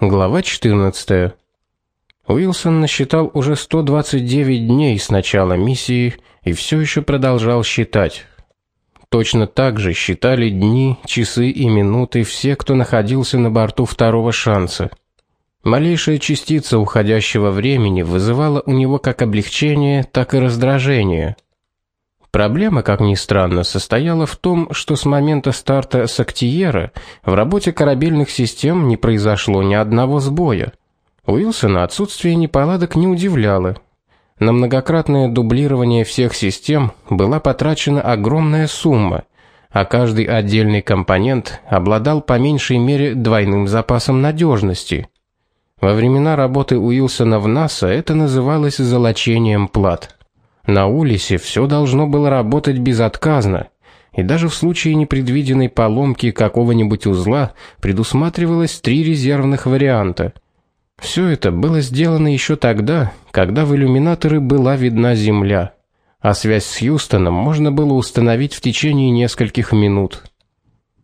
Глава 14. Уилсон насчитал уже 129 дней с начала миссии и все еще продолжал считать. Точно так же считали дни, часы и минуты все, кто находился на борту второго шанса. Малейшая частица уходящего времени вызывала у него как облегчение, так и раздражение. Проблема, как ни странно, состояла в том, что с момента старта Сактиера в работе корабельных систем не произошло ни одного сбоя. Уилсона отсутствие неполадок не удивляло. На многократное дублирование всех систем была потрачена огромная сумма, а каждый отдельный компонент обладал по меньшей мере двойным запасом надежности. Во времена работы Уилсона в НАСА это называлось золочением плат. На Улисе все должно было работать безотказно, и даже в случае непредвиденной поломки какого-нибудь узла предусматривалось три резервных варианта. Все это было сделано еще тогда, когда в иллюминаторы была видна земля, а связь с Хьюстоном можно было установить в течение нескольких минут.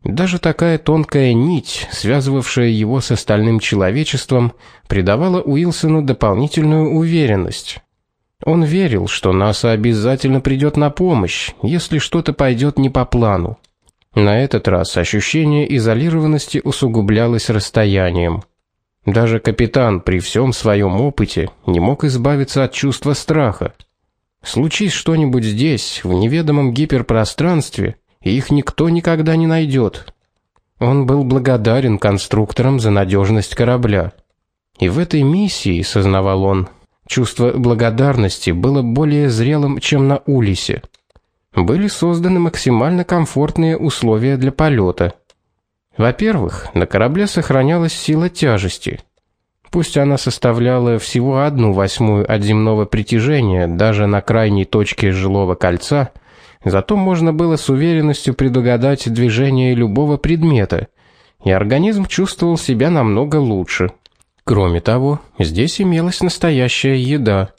Даже такая тонкая нить, связывавшая его с остальным человечеством, придавала Уилсону дополнительную уверенность. Он верил, что НАСА обязательно придет на помощь, если что-то пойдет не по плану. На этот раз ощущение изолированности усугублялось расстоянием. Даже капитан при всем своем опыте не мог избавиться от чувства страха. Случись что-нибудь здесь, в неведомом гиперпространстве, и их никто никогда не найдет. Он был благодарен конструкторам за надежность корабля. И в этой миссии, сознавал он, Чувство благодарности было более зрелым, чем на Улисе. Были созданы максимально комфортные условия для полета. Во-первых, на корабле сохранялась сила тяжести. Пусть она составляла всего одну восьмую от земного притяжения даже на крайней точке жилого кольца, зато можно было с уверенностью предугадать движение любого предмета, и организм чувствовал себя намного лучше. Кроме того, здесь имелась настоящая еда.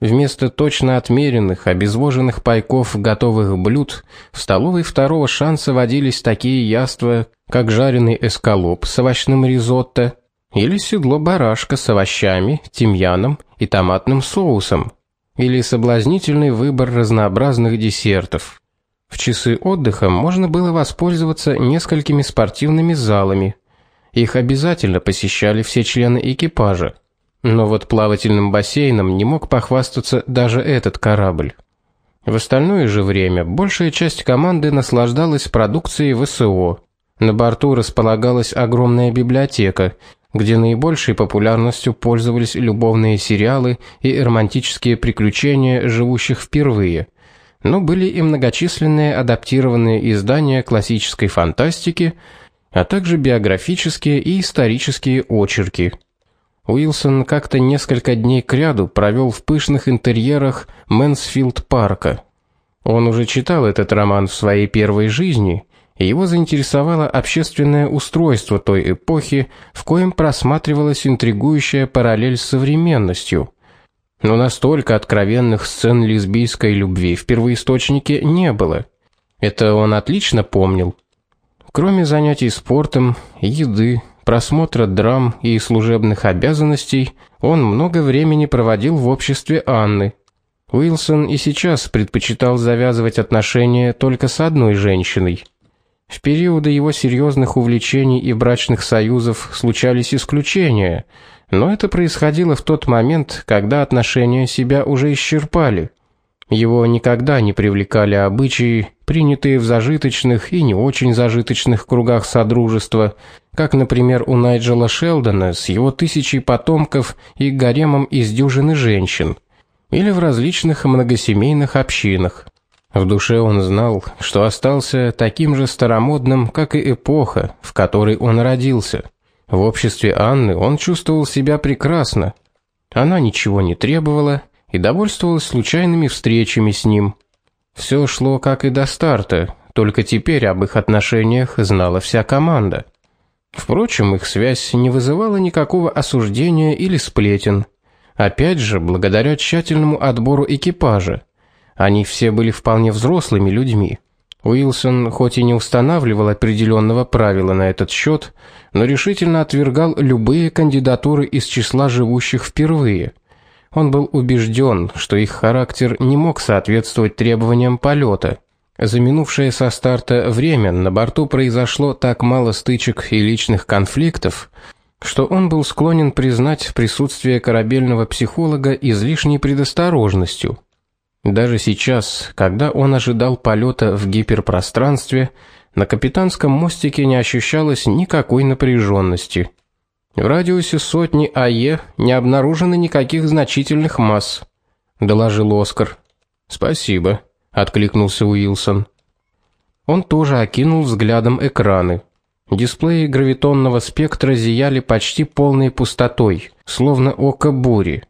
Вместо точно отмеренных, обезвоженных пайков готовых блюд в столовой второго шанса водились такие яства, как жареный эскалоп с овощным ризотто или седло барашка с овощами, тимьяном и томатным соусом, или соблазнительный выбор разнообразных десертов. В часы отдыха можно было воспользоваться несколькими спортивными залами – их обязательно посещали все члены экипажа. Но вот плавательным бассейном не мог похвастаться даже этот корабль. В остальное же время большая часть команды наслаждалась продукцией ВСО. На борту располагалась огромная библиотека, где наибольшей популярностью пользовались любовные сериалы и романтические приключения живущих впервые. Но были и многочисленные адаптированные издания классической фантастики, а также биографические и исторические очерки. Уилсон как-то несколько дней кряду провел в пышных интерьерах Мэнсфилд парка. Он уже читал этот роман в своей первой жизни, и его заинтересовало общественное устройство той эпохи, в коем просматривалась интригующая параллель с современностью. Но настолько откровенных сцен лесбийской любви в первоисточнике не было. Это он отлично помнил. Кроме занятий спортом, еды, просмотра драм и служебных обязанностей, он много времени проводил в обществе Анны. Уилсон и сейчас предпочитал завязывать отношения только с одной женщиной. В периоды его серьезных увлечений и брачных союзов случались исключения, но это происходило в тот момент, когда отношения себя уже исчерпали. Его никогда не привлекали обычаи, принятые в зажиточных и не очень зажиточных кругах содружества, как, например, у Найджела Шелдона с его тысячей потомков и гаремом из дюжины женщин, или в различных многосемейных общинах. В душе он знал, что остался таким же старомодным, как и эпоха, в которой он родился. В обществе Анны он чувствовал себя прекрасно. Она ничего не требовала, и довольствовалась случайными встречами с ним. Все шло как и до старта, только теперь об их отношениях знала вся команда. Впрочем, их связь не вызывала никакого осуждения или сплетен. Опять же, благодаря тщательному отбору экипажа. Они все были вполне взрослыми людьми. Уилсон хоть и не устанавливал определенного правила на этот счет, но решительно отвергал любые кандидатуры из числа живущих впервые. Он был убежден, что их характер не мог соответствовать требованиям полета. За минувшее со старта время на борту произошло так мало стычек и личных конфликтов, что он был склонен признать присутствие корабельного психолога излишней предосторожностью. Даже сейчас, когда он ожидал полета в гиперпространстве, на капитанском мостике не ощущалось никакой напряженности. В радиусе сотни АЕ не обнаружено никаких значительных масс, доложил Оскар. Спасибо, откликнулся Уилсон. Он тоже окинул взглядом экраны. Дисплеи гравитонного спектра зияли почти полной пустотой, словно око бури.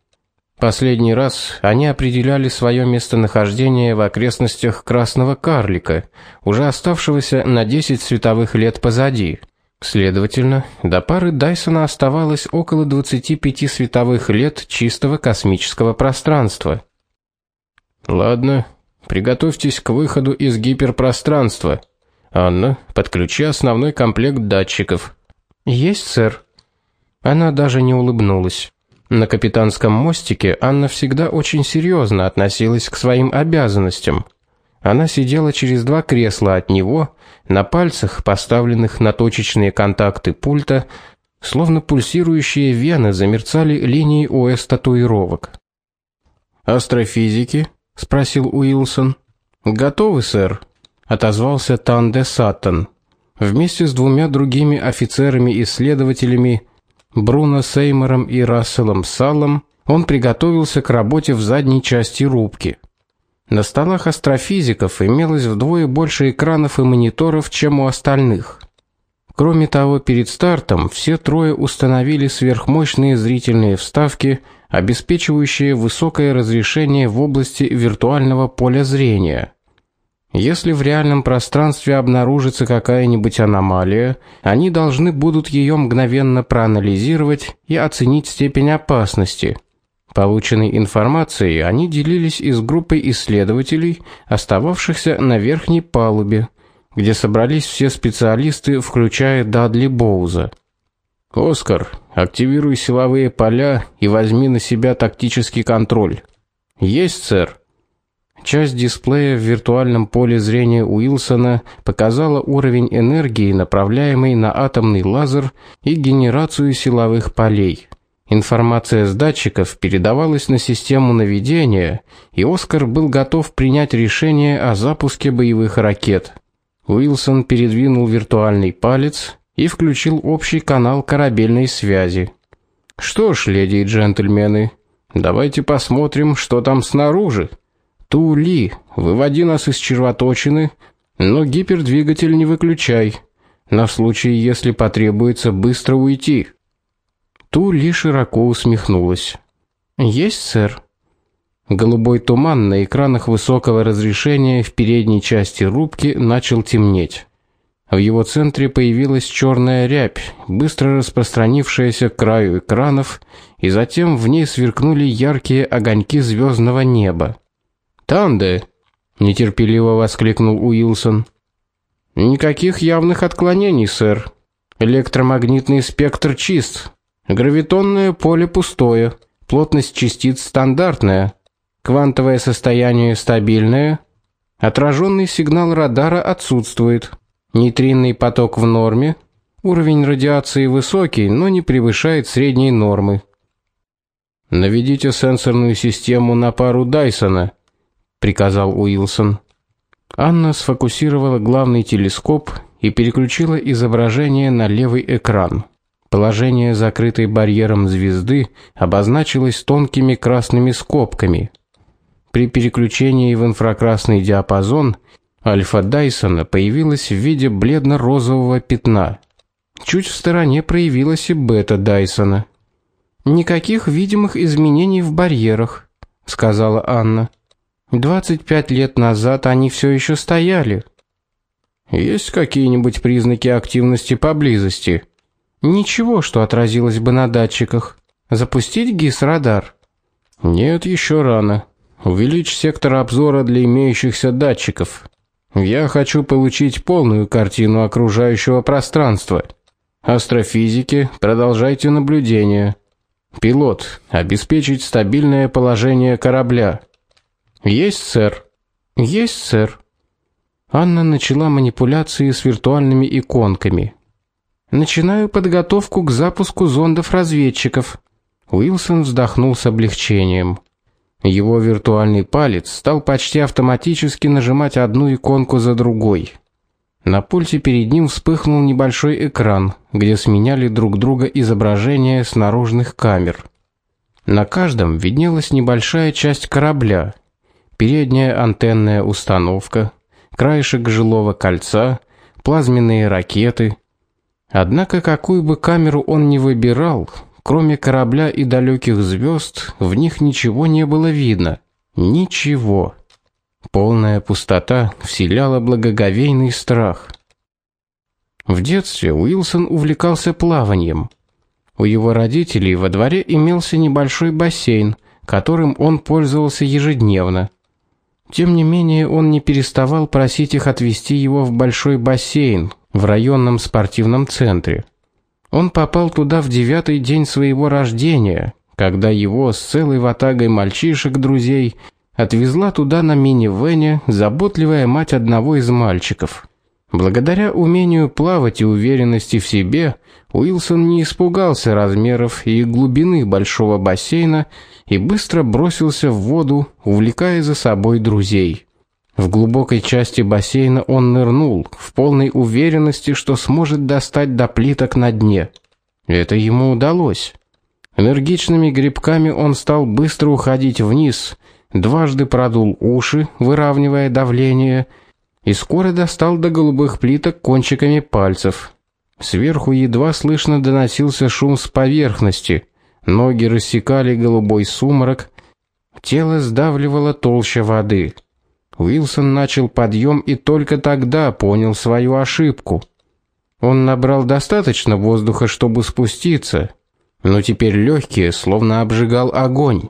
Последний раз они определяли свое местонахождение в окрестностях Красного карлика, уже оставшегося на 10 световых лет позади. Следовательно, до пары Дайсона оставалось около 25 световых лет чистого космического пространства. Ладно, приготовьтесь к выходу из гиперпространства. Анна, подключи основной комплект датчиков. Есть, сэр. Она даже не улыбнулась. На капитанском мостике Анна всегда очень серьезно относилась к своим обязанностям. Она сидела через два кресла от него, на пальцах, поставленных на точечные контакты пульта, словно пульсирующие вены замерцали линии ОС татуировок. Астрофизики, спросил Уилсон. Готовы, сэр, отозвался Танде Саттон. Вместе с двумя другими офицерами-исследователями Бруно Сеймором и Расселом Саллом он приготовился к работе в задней части рубки. На столах астрофизиков имелось вдвое больше экранов и мониторов, чем у остальных. Кроме того, перед стартом все трое установили сверхмощные зрительные вставки, обеспечивающие высокое разрешение в области виртуального поля зрения. Если в реальном пространстве обнаружится какая-нибудь аномалия, они должны будут ее мгновенно проанализировать и оценить степень опасности. Полученной информацией они делились с группой исследователей, остававшихся на верхней палубе, где собрались все специалисты, включая Дадли Боуза. Оскар, активируй силовые поля и возьми на себя тактический контроль. Есть, сэр. Часть дисплея в виртуальном поле зрения Уилсона показала уровень энергии, направляемой на атомный лазер и генерацию силовых полей. Информация с датчиков передавалась на систему наведения, и Оскар был готов принять решение о запуске боевых ракет. Уилсон передвинул виртуальный палец и включил общий канал корабельной связи. Что ж, леди и джентльмены, давайте посмотрим, что там снаружи. Тули, выводи нас из червоточины, но гипердвигатель не выключай. На случай, если потребуется быстро уйти. Тули широко усмехнулась. Есть, сэр. Голубой туман на экранах высокого разрешения в передней части рубки начал темнеть. В его центре появилась черная рябь, быстро распространившаяся к краю экранов, и затем в ней сверкнули яркие огоньки звездного неба. Танде, нетерпеливо воскликнул Уилсон. Никаких явных отклонений, сэр. Электромагнитный спектр чист. Гравитонное поле пустое. Плотность частиц стандартная. Квантовое состояние стабильное. Отраженный сигнал радара отсутствует. Нейтринный поток в норме. Уровень радиации высокий, но не превышает средней нормы. Наведите сенсорную систему на пару Дайсона приказал Уилсон. Анна сфокусировала главный телескоп и переключила изображение на левый экран. Положение закрытой барьером звезды обозначилось тонкими красными скобками. При переключении в инфракрасный диапазон альфа Дайсона появилась в виде бледно-розового пятна. Чуть в стороне проявилась и бета Дайсона. Никаких видимых изменений в барьерах, сказала Анна. 25 лет назад они все еще стояли. Есть какие-нибудь признаки активности поблизости? Ничего, что отразилось бы на датчиках. Запустить ГИС-радар? Нет, еще рано. Увеличь сектор обзора для имеющихся датчиков. Я хочу получить полную картину окружающего пространства. Астрофизики, продолжайте наблюдение. Пилот, обеспечить стабильное положение корабля. Есть, сэр. Есть, сэр. Анна начала манипуляции с виртуальными иконками. Начинаю подготовку к запуску зондов-разведчиков. Уилсон вздохнул с облегчением. Его виртуальный палец стал почти автоматически нажимать одну иконку за другой. На пульте перед ним вспыхнул небольшой экран, где сменяли друг друга изображения с наружных камер. На каждом виднелась небольшая часть корабля: передняя антенная установка, краешек жилого кольца, плазменные ракеты. Однако какую бы камеру он ни выбирал, кроме корабля и далеких звезд, в них ничего не было видно. Ничего. Полная пустота вселяла благоговейный страх. В детстве Уилсон увлекался плаванием. У его родителей во дворе имелся небольшой бассейн, которым он пользовался ежедневно. Тем не менее, он не переставал просить их отвезти его в большой бассейн в районном спортивном центре. Он попал туда в девятый день своего рождения, когда его с целой ватагой мальчишек-друзей отвезла туда на минивэне заботливая мать одного из мальчиков. Благодаря умению плавать и уверенности в себе, Уилсон не испугался размеров и глубины большого бассейна и быстро бросился в воду, увлекая за собой друзей. В глубокой части бассейна он нырнул, в полной уверенности, что сможет достать до плиток на дне. Это ему удалось. Энергичными грибками он стал быстро уходить вниз, дважды продул уши, выравнивая давление, и скоро достал до голубых плиток кончиками пальцев. Сверху едва слышно доносился шум с поверхности. Ноги рассекали голубой сумрак, тело сдавливало толща воды. Уилсон начал подъем и только тогда понял свою ошибку. Он набрал достаточно воздуха, чтобы спуститься, но теперь легкие словно обжигал огонь.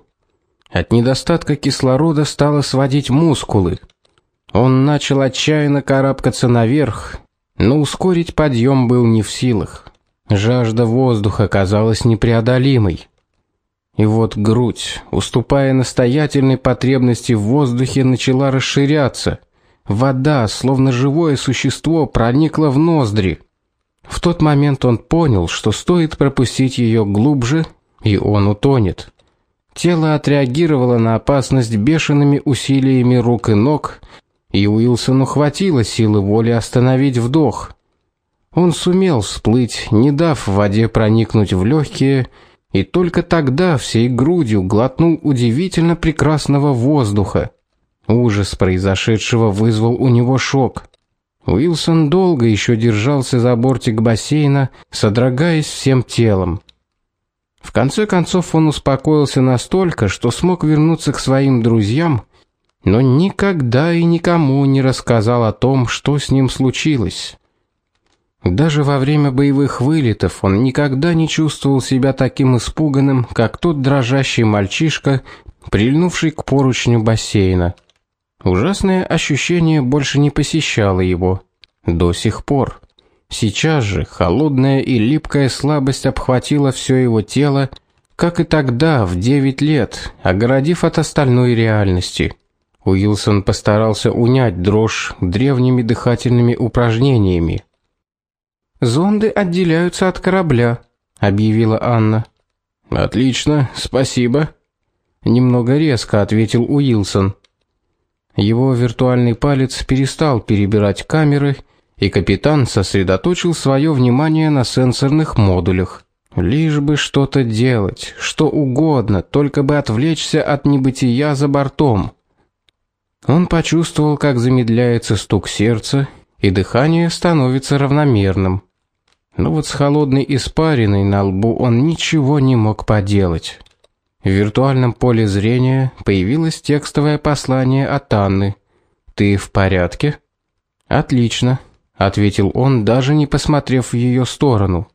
От недостатка кислорода стало сводить мускулы. Он начал отчаянно карабкаться наверх, но ускорить подъем был не в силах. Жажда воздуха казалась непреодолимой. И вот грудь, уступая настоятельной потребности в воздухе, начала расширяться. Вода, словно живое существо, проникла в ноздри. В тот момент он понял, что стоит пропустить ее глубже, и он утонет. Тело отреагировало на опасность бешеными усилиями рук и ног, и Уилсону хватило силы воли остановить вдох. Он сумел всплыть, не дав воде проникнуть в легкие, и только тогда всей грудью глотнул удивительно прекрасного воздуха. Ужас произошедшего вызвал у него шок. Уилсон долго еще держался за бортик бассейна, содрогаясь всем телом. В конце концов он успокоился настолько, что смог вернуться к своим друзьям, но никогда и никому не рассказал о том, что с ним случилось. Даже во время боевых вылетов он никогда не чувствовал себя таким испуганным, как тот дрожащий мальчишка, прильнувший к поручню бассейна. Ужасное ощущение больше не посещало его до сих пор. Сейчас же холодная и липкая слабость обхватила все его тело, как и тогда, в девять лет, огородив от остальной реальности. Уилсон постарался унять дрожь древними дыхательными упражнениями. Зонды отделяются от корабля, объявила Анна. Отлично, спасибо, немного резко ответил Уилсон. Его виртуальный палец перестал перебирать камеры и капитан сосредоточил свое внимание на сенсорных модулях. Лишь бы что-то делать, что угодно, только бы отвлечься от небытия за бортом. Он почувствовал, как замедляется стук сердца, и дыхание становится равномерным. Но вот с холодной испариной на лбу он ничего не мог поделать. В виртуальном поле зрения появилось текстовое послание от Анны. Ты в порядке? Отлично ответил он, даже не посмотрев в ее сторону.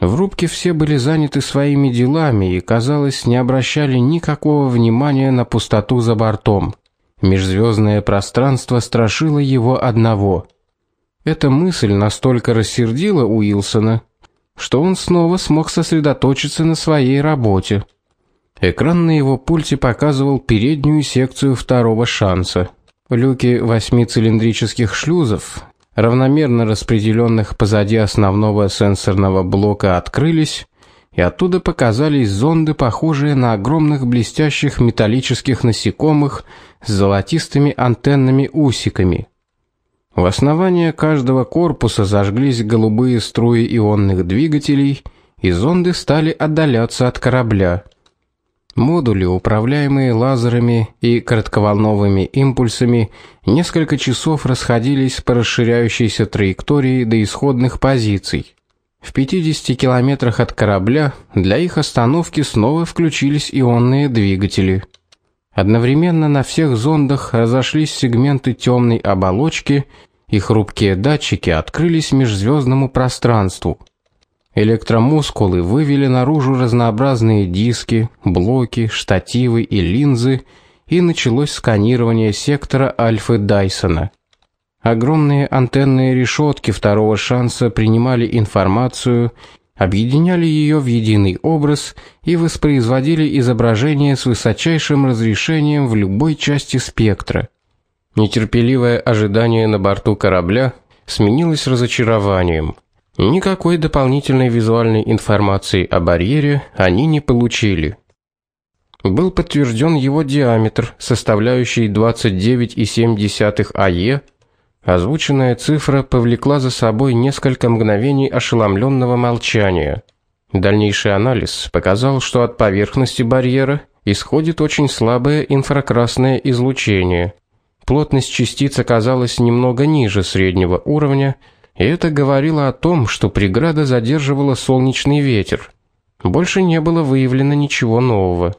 В рубке все были заняты своими делами и, казалось, не обращали никакого внимания на пустоту за бортом. Межзвездное пространство страшило его одного. Эта мысль настолько рассердила Уилсона, что он снова смог сосредоточиться на своей работе. Экран на его пульте показывал переднюю секцию второго шанса. Люки восьмицилиндрических шлюзов, равномерно распределенных позади основного сенсорного блока, открылись, и оттуда показались зонды, похожие на огромных блестящих металлических насекомых с золотистыми антеннами усиками. В основании каждого корпуса зажглись голубые струи ионных двигателей, и зонды стали отдаляться от корабля. Модули, управляемые лазерами и коротковолновыми импульсами, несколько часов расходились по расширяющейся траектории до исходных позиций. В 50 километрах от корабля для их остановки снова включились ионные двигатели. Одновременно на всех зондах разошлись сегменты темной оболочки, и хрупкие датчики открылись межзвездному пространству. Электромускулы вывели наружу разнообразные диски, блоки, штативы и линзы, и началось сканирование сектора Альфы Дайсона. Огромные антенные решетки второго шанса принимали информацию, объединяли ее в единый образ и воспроизводили изображение с высочайшим разрешением в любой части спектра. Нетерпеливое ожидание на борту корабля сменилось разочарованием. Никакой дополнительной визуальной информации о барьере они не получили. Был подтвержден его диаметр, составляющий 29,7 АЕ. Озвученная цифра повлекла за собой несколько мгновений ошеломленного молчания. Дальнейший анализ показал, что от поверхности барьера исходит очень слабое инфракрасное излучение. Плотность частиц оказалась немного ниже среднего уровня, и это говорило о том, что преграда задерживала солнечный ветер. Больше не было выявлено ничего нового.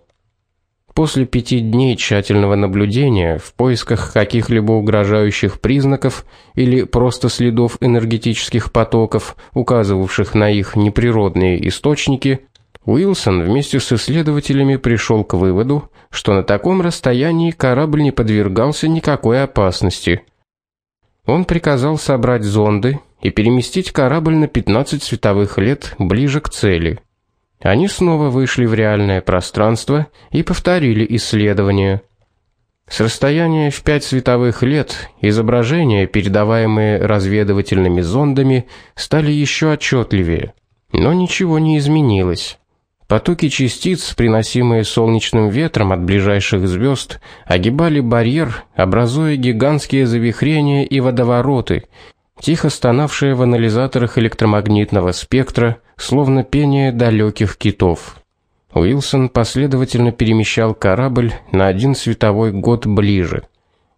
После пяти дней тщательного наблюдения в поисках каких-либо угрожающих признаков или просто следов энергетических потоков, указывавших на их неприродные источники, Уилсон вместе с исследователями пришел к выводу, что на таком расстоянии корабль не подвергался никакой опасности – он приказал собрать зонды и переместить корабль на 15 световых лет ближе к цели. Они снова вышли в реальное пространство и повторили исследование. С расстояния в 5 световых лет изображения, передаваемые разведывательными зондами, стали еще отчетливее, но ничего не изменилось. Потоки частиц, приносимые солнечным ветром от ближайших звезд, огибали барьер, образуя гигантские завихрения и водовороты, тихо стонавшие в анализаторах электромагнитного спектра, словно пение далеких китов. Уилсон последовательно перемещал корабль на один световой год ближе,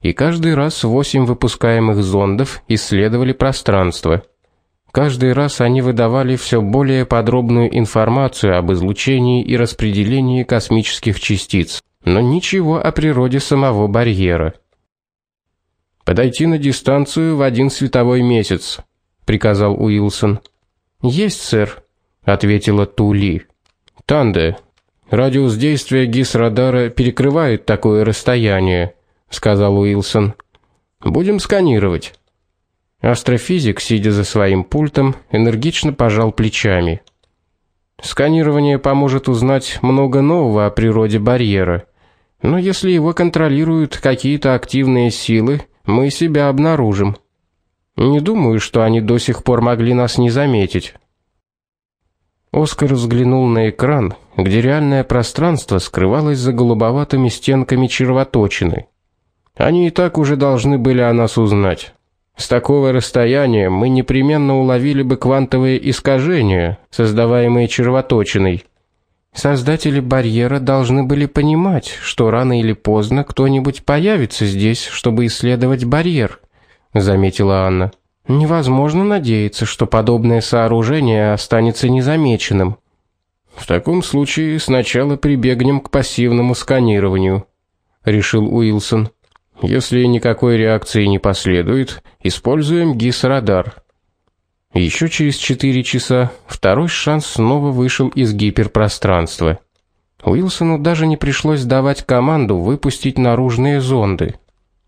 и каждый раз восемь выпускаемых зондов исследовали пространство – Каждый раз они выдавали все более подробную информацию об излучении и распределении космических частиц, но ничего о природе самого барьера. Подойти на дистанцию в один световой месяц, приказал Уилсон. Есть, сэр, ответила Тули. Танде, радиус действия ГИС-радара перекрывает такое расстояние, сказал Уилсон. Будем сканировать. Астрофизик, сидя за своим пультом, энергично пожал плечами. Сканирование поможет узнать много нового о природе барьера. Но если его контролируют какие-то активные силы, мы себя обнаружим. Не думаю, что они до сих пор могли нас не заметить. Оскар взглянул на экран, где реальное пространство скрывалось за голубоватыми стенками червоточины. Они и так уже должны были о нас узнать. С такого расстояния мы непременно уловили бы квантовые искажения, создаваемые червоточиной. Создатели барьера должны были понимать, что рано или поздно кто-нибудь появится здесь, чтобы исследовать барьер, заметила Анна. Невозможно надеяться, что подобное сооружение останется незамеченным. В таком случае сначала прибегнем к пассивному сканированию, решил Уилсон. Если никакой реакции не последует, используем ГИС-радар. Еще через 4 часа второй шанс снова вышел из гиперпространства. Уилсону даже не пришлось давать команду выпустить наружные зонды.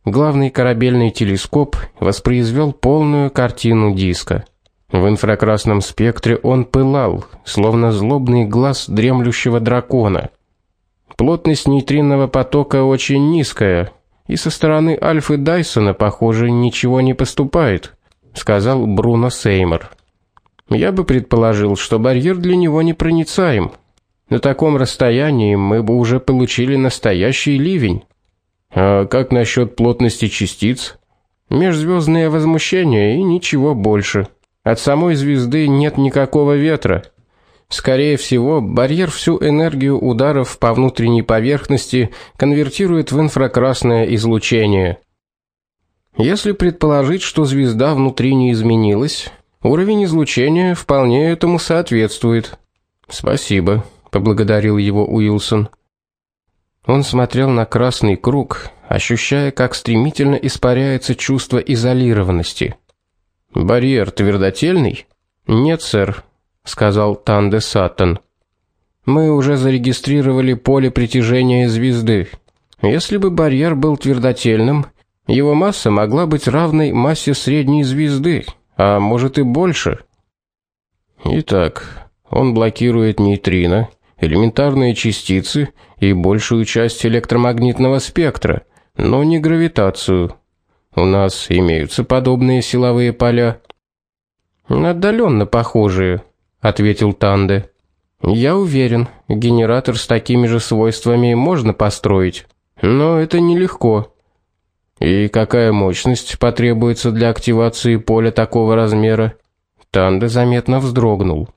главный корабельный телескоп воспроизвел полную картину диска. В инфракрасном спектре он пылал, словно злобный глаз дремлющего дракона. Плотность нейтринного потока очень низкая, и со стороны Альфы Дайсона, похоже, ничего не поступает, сказал Бруно Сеймер. Я бы предположил, что барьер для него непроницаем. На таком расстоянии мы бы уже получили настоящий ливень. А как насчет плотности частиц? Межзвездное возмущение и ничего больше. От самой звезды нет никакого ветра. Скорее всего, барьер всю энергию ударов по внутренней поверхности конвертирует в инфракрасное излучение. Если предположить, что звезда внутри не изменилась, уровень излучения вполне этому соответствует. Спасибо, поблагодарил его Уилсон. Он смотрел на красный круг, ощущая, как стремительно испаряется чувство изолированности. Барьер твердотельный? Нет, сэр, сказал Танде Саттон. Мы уже зарегистрировали поле притяжения звезды. Если бы барьер был твердотельным, его масса могла быть равной массе средней звезды, а может и больше. Итак, он блокирует нейтрино, элементарные частицы и большую часть электромагнитного спектра, но не гравитацию. У нас имеются подобные силовые поля. Отдаленно похожие, ответил Танде. Я уверен, генератор с такими же свойствами можно построить, но это нелегко. И какая мощность потребуется для активации поля такого размера? Танде заметно вздрогнул.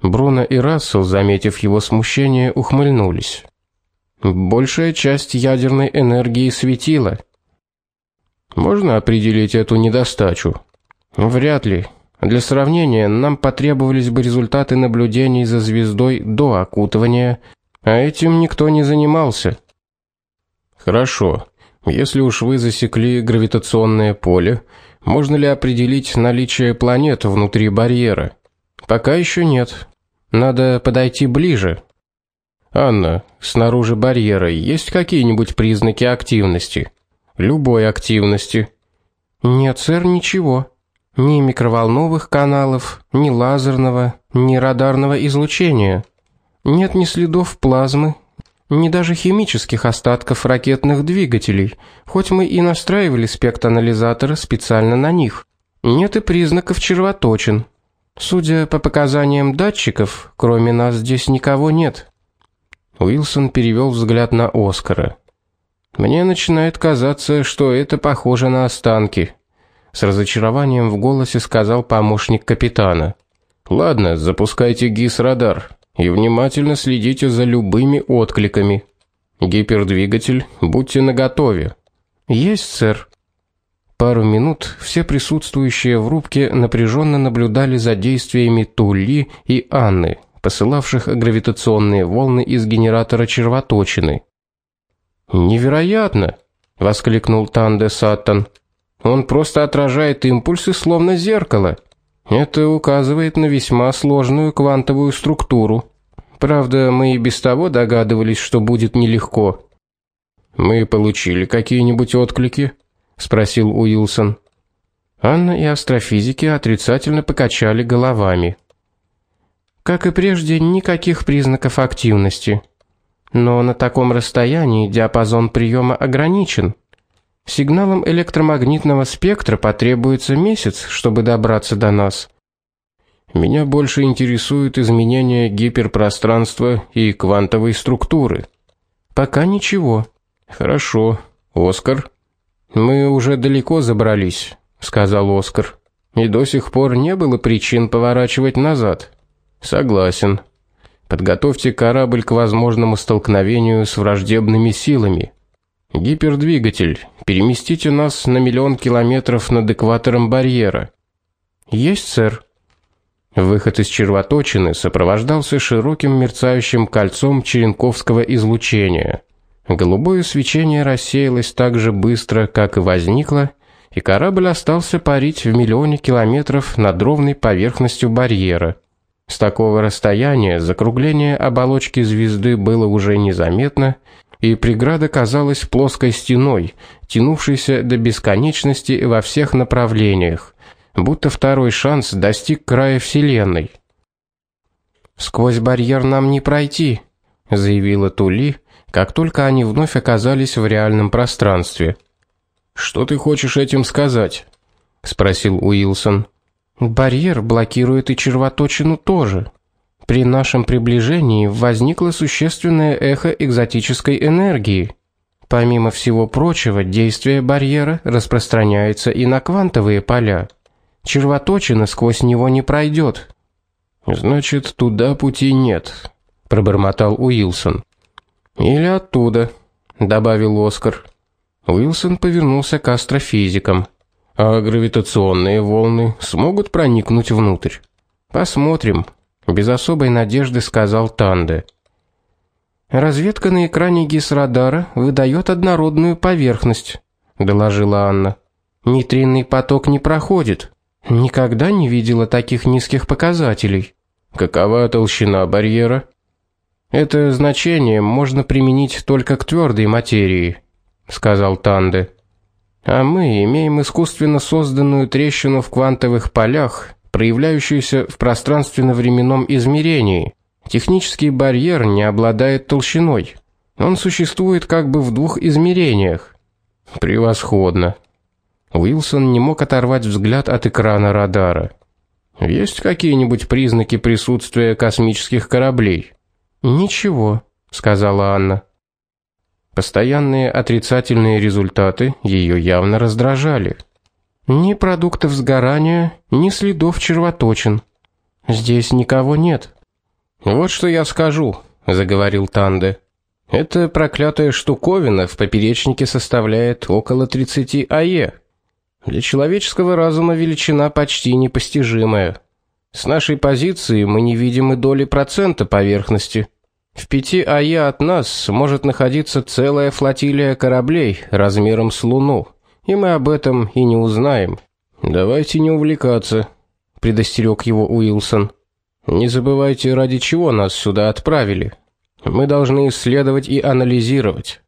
Бруно и Рассел, заметив его смущение, ухмыльнулись. Большая часть ядерной энергии светила, можно определить эту недостачу? Вряд ли. Для сравнения, нам потребовались бы результаты наблюдений за звездой до окутывания, а этим никто не занимался. Хорошо. Если уж вы засекли гравитационное поле, можно ли определить наличие планет внутри барьера? Пока еще нет. Надо подойти ближе. Анна, снаружи барьера есть какие-нибудь признаки активности? любой активности. Нет, сэр, ничего. Ни микроволновых каналов, ни лазерного, ни радарного излучения. Нет ни следов плазмы, ни даже химических остатков ракетных двигателей, хоть мы и настраивали спектранализаторы специально на них. Нет и признаков червоточин. Судя по показаниям датчиков, кроме нас здесь никого нет. Уилсон перевел взгляд на Оскара. Мне начинает казаться, что это похоже на останки, с разочарованием в голосе сказал помощник капитана. Ладно, запускайте ГИС-радар и внимательно следите за любыми откликами. Гипердвигатель, будьте наготове. Есть, сэр. Пару минут все присутствующие в рубке напряженно наблюдали за действиями Тули и Анны, посылавших гравитационные волны из генератора червоточины. Невероятно, воскликнул Танде Саттон. Он просто отражает импульсы словно зеркало. Это указывает на весьма сложную квантовую структуру. Правда, мы и без того догадывались, что будет нелегко. Мы получили какие-нибудь отклики? спросил Уилсон. Анна и астрофизики отрицательно покачали головами. Как и прежде, никаких признаков активности. Но на таком расстоянии диапазон приема ограничен. Сигналам электромагнитного спектра потребуется месяц, чтобы добраться до нас. Меня больше интересуют изменения гиперпространства и квантовой структуры. Пока ничего. Хорошо. Оскар, мы уже далеко забрались, сказал Оскар. И до сих пор не было причин поворачивать назад. Согласен. Подготовьте корабль к возможному столкновению с враждебными силами. Гипердвигатель, переместите нас на миллион километров над экватором барьера. Есть, сэр. Выход из червоточины сопровождался широким мерцающим кольцом черенковского излучения. Голубое свечение рассеялось так же быстро, как и возникло, и корабль остался парить в миллионе километров над ровной поверхностью барьера. С такого расстояния закругление оболочки звезды было уже незаметно, и преграда казалась плоской стеной, тянувшейся до бесконечности во всех направлениях, будто второй шанс достиг края вселенной. Сквозь барьер нам не пройти, заявила Тули, как только они вновь оказались в реальном пространстве. Что ты хочешь этим сказать? спросил Уилсон. Барьер блокирует и червоточину тоже. При нашем приближении возникло существенное эхо экзотической энергии. Помимо всего прочего, действие барьера распространяется и на квантовые поля. Червоточина сквозь него не пройдет. Значит, туда пути нет, пробормотал Уилсон. Или оттуда, добавил Оскар. Уилсон повернулся к астрофизикам. А гравитационные волны смогут проникнуть внутрь. Посмотрим, без особой надежды сказал Танде. Разведка на экране гисрадара выдает однородную поверхность, доложила Анна. Нейтринный поток не проходит. Никогда не видела таких низких показателей. Какова толщина барьера? Это значение можно применить только к твердой материи, сказал Танде. А мы имеем искусственно созданную трещину в квантовых полях, проявляющуюся в пространственно-временном измерении. Технический барьер не обладает толщиной. Он существует как бы в двух измерениях. Превосходно. Уилсон не мог оторвать взгляд от экрана радара. Есть какие-нибудь признаки присутствия космических кораблей? Ничего, сказала Анна. Постоянные отрицательные результаты ее явно раздражали. Ни продуктов сгорания, ни следов червоточин. Здесь никого нет. Вот что я скажу, заговорил Танде. Эта проклятая штуковина в поперечнике составляет около 30 АЕ. Для человеческого разума величина почти непостижимая. С нашей позиции мы не видим и доли процента поверхности. В пяти АЕ от нас может находиться целая флотилия кораблей размером с Луну, и мы об этом и не узнаем. Давайте не увлекаться, предостерег его Уилсон. Не забывайте, ради чего нас сюда отправили. Мы должны исследовать и анализировать.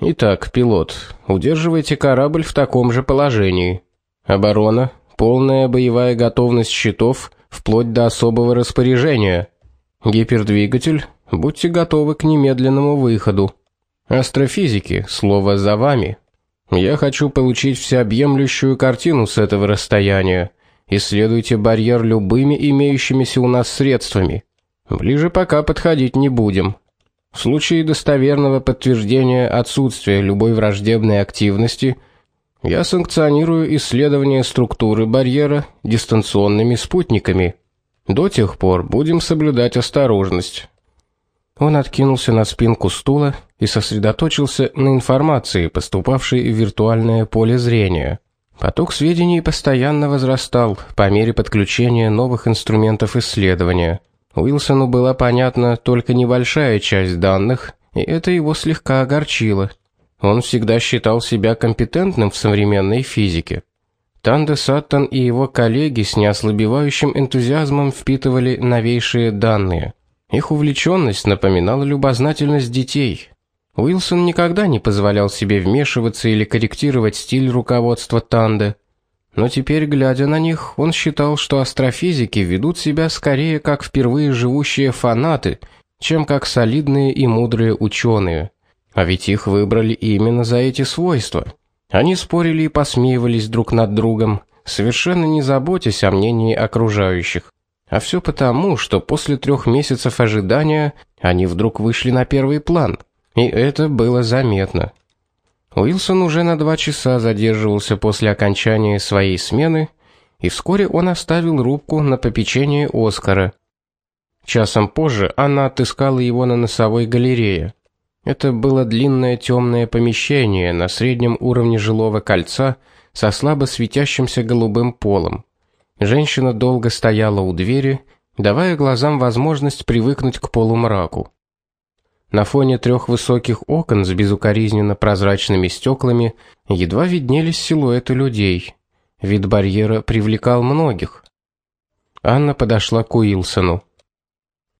Итак, пилот, удерживайте корабль в таком же положении. Оборона, полная боевая готовность щитов вплоть до особого распоряжения. Гипердвигатель Будьте готовы к немедленному выходу. Астрофизики, слово за вами. Я хочу получить всеобъемлющую картину с этого расстояния. Исследуйте барьер любыми имеющимися у нас средствами. Ближе пока подходить не будем. В случае достоверного подтверждения отсутствия любой враждебной активности я санкционирую исследование структуры барьера дистанционными спутниками. До тех пор будем соблюдать осторожность. Он откинулся на спинку стула и сосредоточился на информации, поступавшей в виртуальное поле зрения. Поток сведений постоянно возрастал по мере подключения новых инструментов исследования. Уилсону была понятна только небольшая часть данных, и это его слегка огорчило. Он всегда считал себя компетентным в современной физике. Танде Саттон и его коллеги с неослабевающим энтузиазмом впитывали новейшие данные. Их увлеченность напоминала любознательность детей. Уилсон никогда не позволял себе вмешиваться или корректировать стиль руководства Танде. Но теперь, глядя на них, он считал, что астрофизики ведут себя скорее как впервые живущие фанаты, чем как солидные и мудрые ученые. А ведь их выбрали именно за эти свойства. Они спорили и посмеивались друг над другом, совершенно не заботясь о мнении окружающих. А все потому, что после трех месяцев ожидания они вдруг вышли на первый план, и это было заметно. Уилсон уже на два часа задерживался после окончания своей смены, и вскоре он оставил рубку на попечение Оскара. Часом позже она отыскала его на носовой галерее. Это было длинное темное помещение на среднем уровне жилого кольца со слабо светящимся голубым полом. Женщина долго стояла у двери, давая глазам возможность привыкнуть к полумраку. На фоне трех высоких окон с безукоризненно прозрачными стеклами едва виднелись силуэты людей. Вид барьера привлекал многих. Анна подошла к Уилсону.